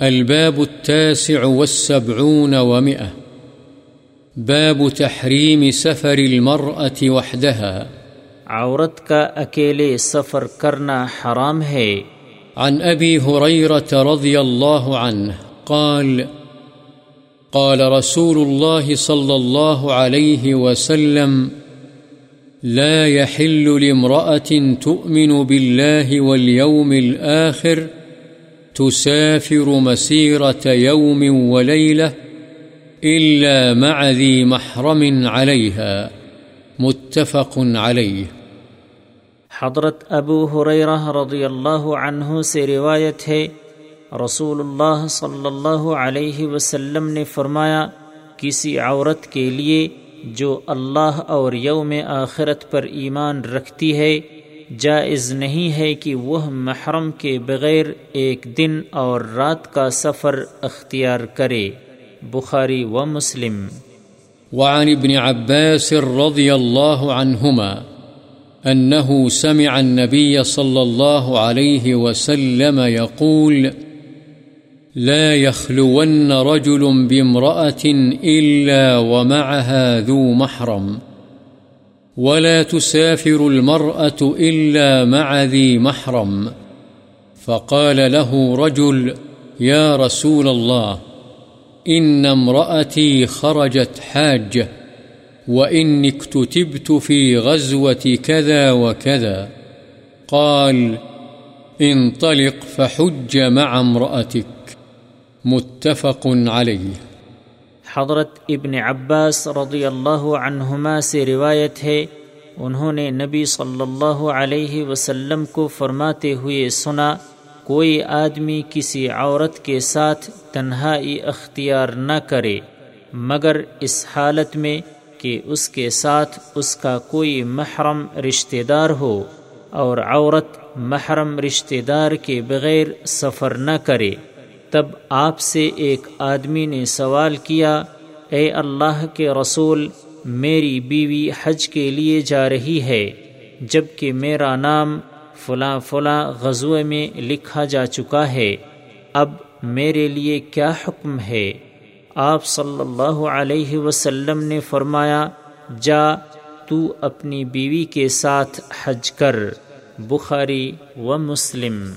الباب التاسع والسبعون ومئة. باب تحريم سفر المرأة وحدها. عورت کا اکیلے سفر کرنا حرام ہے۔ عن أبي هريرة رضي الله عنه قال قال رسول الله صلى الله عليه وسلم لا يحل لامرأة تؤمن بالله واليوم الآخر تسافر مسيرة يوم وليلة إلا مع ذي محرم عليها، متفق عليه. حضرت ابو حریرہ رضی اللہ عنہ سے روایت ہے، رسول اللہ صلی اللہ علیہ وسلم نے فرمایا، کسی عورت کے لیے جو اللہ اور یوم آخرت پر ایمان رکھتی ہے جائز نہیں ہے کہ وہ محرم کے بغیر ایک دن اور رات کا سفر اختیار کرے۔ بخاری و مسلم۔ وعن ابن عباس رضي الله عنهما أنه سمع النبي صلى الله عليه وسلم يقول لا يخلون رجل بامرأة إلا ومعها ذو محرم۔ ولا تسافر المرأة إلا مع ذي محرم. فقال له رجل، يا رسول الله، إن امرأتي خرجت حاجة، وإني اكتتبت في غزوة كذا وكذا. قال، انطلق فحج مع امرأتك. متفق عليه. حضرت ابن عباس رضی اللہ عنہما سے روایت ہے، انہوں نے نبی صلی اللہ علیہ وسلم کو فرماتے ہوئے سنا، کوئی آدمی کسی عورت کے ساتھ تنہائی اختیار نہ کرے، مگر اس حالت میں کہ اس کے ساتھ اس کا کوئی محرم رشتہ دار ہو اور عورت محرم رشتہ دار کے بغیر سفر نہ کرے۔ تب آپ سے ایک آدمی نے سوال کیا، اے اللہ کے رسول، میری بیوی حج کے لیے جا رہی ہے جبکہ میرا نام فلاں فلاں غزوے میں لکھا جا چکا ہے، اب میرے لیے کیا حکم ہے؟ آپ صلی اللہ علیہ وسلم نے فرمایا، جا، تو اپنی بیوی کے ساتھ حج کر، بخاری و مسلم۔